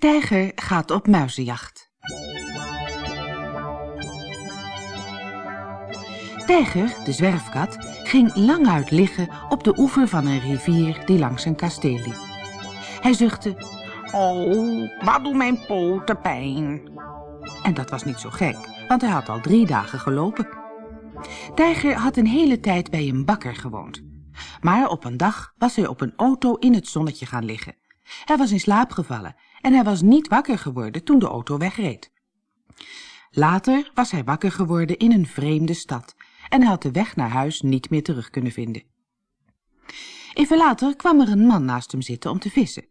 Tijger gaat op muizenjacht. Tijger, de zwerfkat, ging lang uit liggen op de oever van een rivier die langs een kasteel liep. Hij zuchtte, Oh, wat doen mijn poten pijn. en dat was niet zo gek, want hij had al drie dagen gelopen. Tijger had een hele tijd bij een bakker gewoond. Maar op een dag was hij op een auto in het zonnetje gaan liggen. Hij was in slaap gevallen en hij was niet wakker geworden toen de auto wegreed. Later was hij wakker geworden in een vreemde stad en hij had de weg naar huis niet meer terug kunnen vinden. Even later kwam er een man naast hem zitten om te vissen.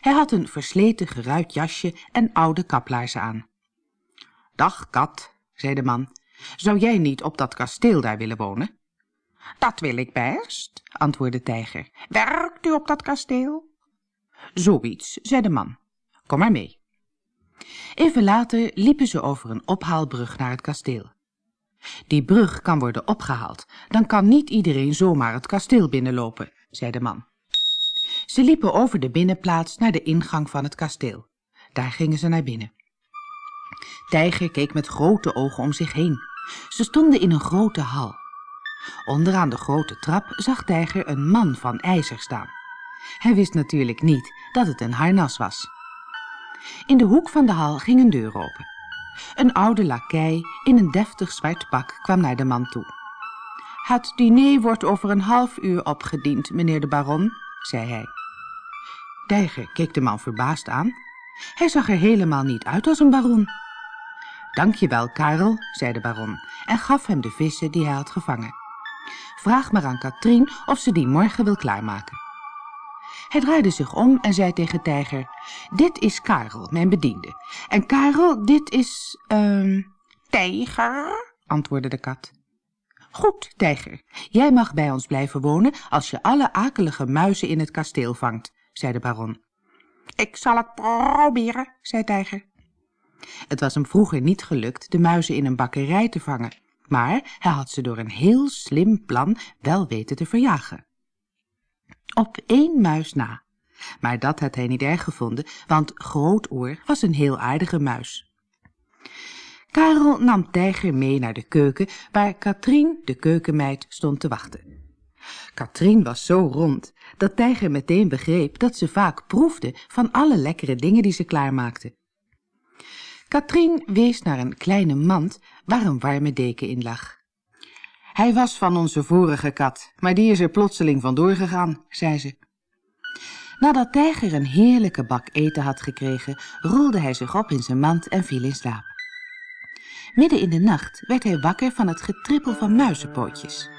Hij had een versleten geruit jasje en oude kaplaarzen aan. Dag, kat, zei de man, zou jij niet op dat kasteel daar willen wonen? dat wil ik best. antwoordde Tijger. Werkt u op dat kasteel? Zoiets, zei de man. Kom maar mee. Even later liepen ze over een ophaalbrug naar het kasteel. Die brug kan worden opgehaald, dan kan niet iedereen zomaar het kasteel binnenlopen, zei de man. Ze liepen over de binnenplaats naar de ingang van het kasteel. Daar gingen ze naar binnen. Tijger keek met grote ogen om zich heen. Ze stonden in een grote hal. Onderaan de grote trap zag Tijger een man van ijzer staan. Hij wist natuurlijk niet dat het een harnas was. In de hoek van de hal ging een deur open. Een oude lakei in een deftig zwart pak kwam naar de man toe. Het diner wordt over een half uur opgediend, meneer de baron, zei hij. Tijger keek de man verbaasd aan. Hij zag er helemaal niet uit als een baron. Dank je wel, Karel, zei de baron en gaf hem de vissen die hij had gevangen. Vraag maar aan Katrien of ze die morgen wil klaarmaken. Hij draaide zich om en zei tegen Tijger, dit is Karel, mijn bediende. En Karel, dit is, ehm, Tijger? antwoordde de kat. Goed, Tijger, jij mag bij ons blijven wonen als je alle akelige muizen in het kasteel vangt, zei de baron. Ik zal het proberen, zei Tijger. Het was hem vroeger niet gelukt de muizen in een bakkerij te vangen, maar hij had ze door een heel slim plan wel weten te verjagen. Op één muis na. Maar dat had hij niet erg gevonden, want Grootoor was een heel aardige muis. Karel nam Tijger mee naar de keuken, waar Katrien, de keukenmeid, stond te wachten. Katrien was zo rond dat Tijger meteen begreep dat ze vaak proefde van alle lekkere dingen die ze klaarmaakte. Katrien wees naar een kleine mand waar een warme deken in lag. Hij was van onze vorige kat, maar die is er plotseling vandoor gegaan, zei ze. Nadat Tijger een heerlijke bak eten had gekregen, rolde hij zich op in zijn mand en viel in slaap. Midden in de nacht werd hij wakker van het getrippel van muizenpootjes.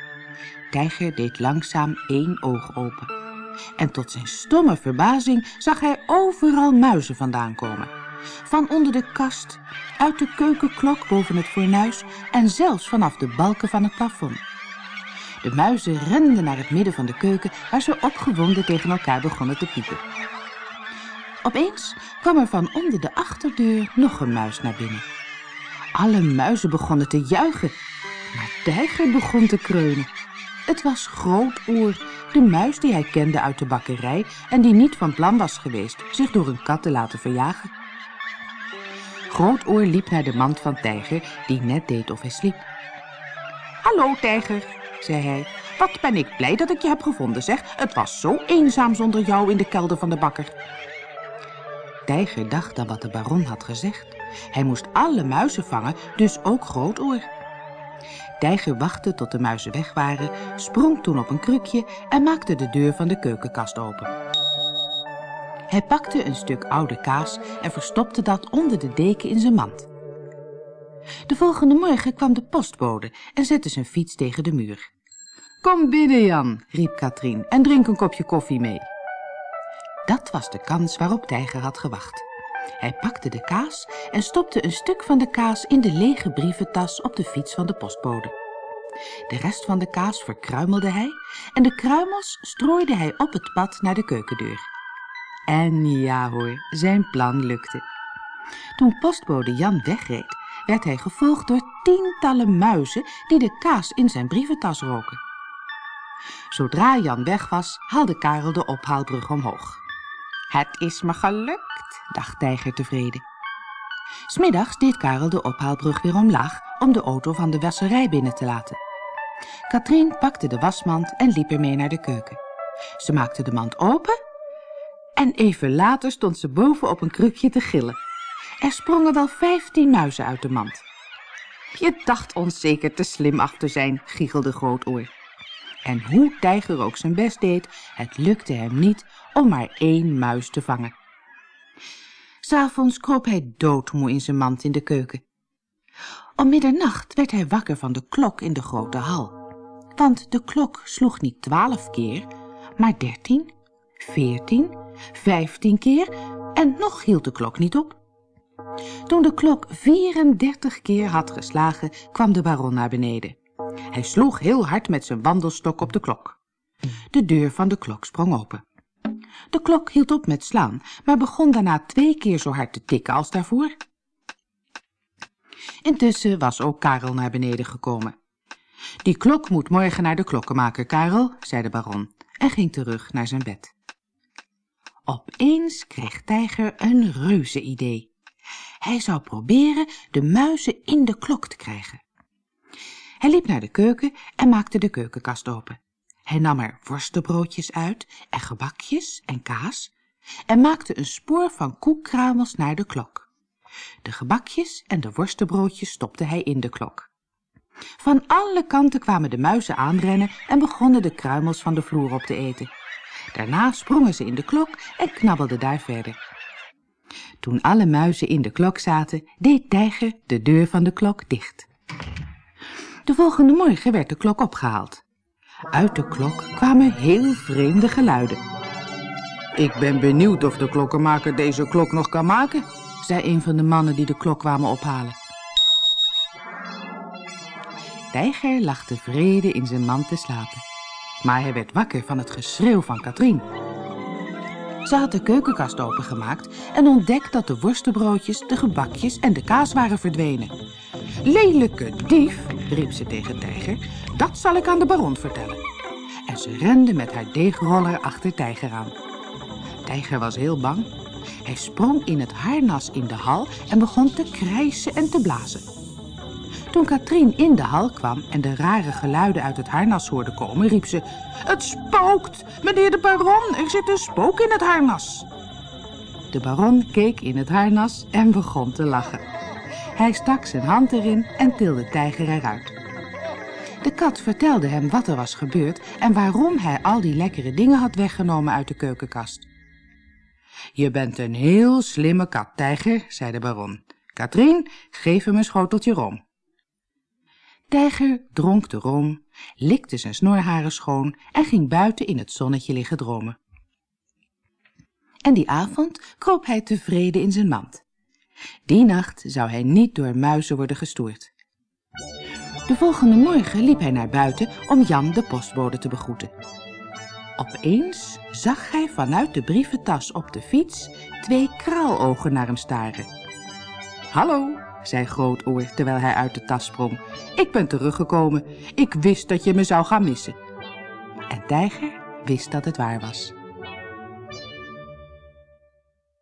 Tijger deed langzaam één oog open. En tot zijn stomme verbazing zag hij overal muizen vandaan komen. Van onder de kast, uit de keukenklok boven het fornuis en zelfs vanaf de balken van het plafond. De muizen renden naar het midden van de keuken waar ze opgewonden tegen elkaar begonnen te piepen. Opeens kwam er van onder de achterdeur nog een muis naar binnen. Alle muizen begonnen te juichen, maar Tijger begon te kreunen. Het was Grootoor, de muis die hij kende uit de bakkerij en die niet van plan was geweest zich door een kat te laten verjagen. Grootoor liep naar de mand van Tijger, die net deed of hij sliep. Hallo, Tijger, zei hij. Wat ben ik blij dat ik je heb gevonden, zeg. Het was zo eenzaam zonder jou in de kelder van de bakker. Tijger dacht aan wat de baron had gezegd. Hij moest alle muizen vangen, dus ook Grootoor. Tijger wachtte tot de muizen weg waren, sprong toen op een krukje en maakte de deur van de keukenkast open. Hij pakte een stuk oude kaas en verstopte dat onder de deken in zijn mand. De volgende morgen kwam de postbode en zette zijn fiets tegen de muur. Kom binnen, Jan, riep Katrien, en drink een kopje koffie mee. Dat was de kans waarop Tijger had gewacht. Hij pakte de kaas en stopte een stuk van de kaas in de lege brieventas op de fiets van de postbode. De rest van de kaas verkruimelde hij en de kruimels strooide hij op het pad naar de keukendeur. En ja hoor, zijn plan lukte. Toen postbode Jan wegreed, werd hij gevolgd door tientallen muizen die de kaas in zijn brieventas roken. Zodra Jan weg was, haalde Karel de ophaalbrug omhoog. Het is me gelukt, dacht Tijger tevreden. Smiddags deed Karel de ophaalbrug weer omlaag om de auto van de wasserij binnen te laten. Katrien pakte de wasmand en liep ermee naar de keuken. Ze maakte de mand open en even later stond ze boven op een krukje te gillen. Er sprongen wel vijftien muizen uit de mand. Je dacht ons zeker te slim af te zijn, giechelde Grootoor. En hoe Tijger ook zijn best deed, het lukte hem niet om maar één muis te vangen. S'avonds kroop hij doodmoe in zijn mand in de keuken. Om middernacht werd hij wakker van de klok in de grote hal. Want de klok sloeg niet twaalf keer, maar dertien, veertien, vijftien keer en nog hield de klok niet op. Toen de klok 34 keer had geslagen, kwam de baron naar beneden. Hij sloeg heel hard met zijn wandelstok op de klok. De deur van de klok sprong open. De klok hield op met slaan, maar begon daarna twee keer zo hard te tikken als daarvoor. Intussen was ook Karel naar beneden gekomen. Die klok moet morgen naar de klokkenmaker, Karel, zei de baron en ging terug naar zijn bed. Opeens kreeg Tijger een reuze idee. Hij zou proberen de muizen in de klok te krijgen. Hij liep naar de keuken en maakte de keukenkast open. Hij nam er worstenbroodjes uit en gebakjes en kaas en maakte een spoor van koekkramels naar de klok. De gebakjes en de worstenbroodjes stopte hij in de klok. Van alle kanten kwamen de muizen aanrennen en begonnen de kruimels van de vloer op te eten. Daarna sprongen ze in de klok en knabbelden daar verder. Toen alle muizen in de klok zaten, deed Tijger de deur van de klok dicht. De volgende morgen werd de klok opgehaald. Uit de klok kwamen heel vreemde geluiden. Ik ben benieuwd of de klokkenmaker deze klok nog kan maken, zei een van de mannen die de klok kwamen ophalen. Tijger lag tevreden in zijn mand te slapen. Maar hij werd wakker van het geschreeuw van Katrien. Ze had de keukenkast opengemaakt en ontdekt dat de worstenbroodjes, de gebakjes en de kaas waren verdwenen. Lelijke dief, riep ze tegen Tijger, dat zal ik aan de baron vertellen. En ze rende met haar deegroller achter Tijger aan. Tijger was heel bang. Hij sprong in het harnas in de hal en begon te krijsen en te blazen. Toen Katrien in de hal kwam en de rare geluiden uit het harnas hoorde komen, riep ze... Het spookt! Meneer de baron, er zit een spook in het harnas. De baron keek in het harnas en begon te lachen. Hij stak zijn hand erin en tilde tijger eruit. De kat vertelde hem wat er was gebeurd en waarom hij al die lekkere dingen had weggenomen uit de keukenkast. Je bent een heel slimme kat, tijger, zei de baron. Katrien, geef hem een schoteltje rom. Tijger dronk de room, likte zijn snorharen schoon en ging buiten in het zonnetje liggen dromen. En die avond kroop hij tevreden in zijn mand. Die nacht zou hij niet door muizen worden gestoord. De volgende morgen liep hij naar buiten om Jan de postbode te begroeten. Opeens zag hij vanuit de brieventas op de fiets twee kraalogen naar hem staren. Hallo, zei Grootoor terwijl hij uit de tas sprong. Ik ben teruggekomen. Ik wist dat je me zou gaan missen. En Tijger wist dat het waar was.